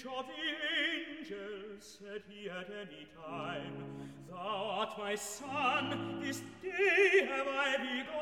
speech of the angels said he at any time, Thou art my son, this day have I begotten.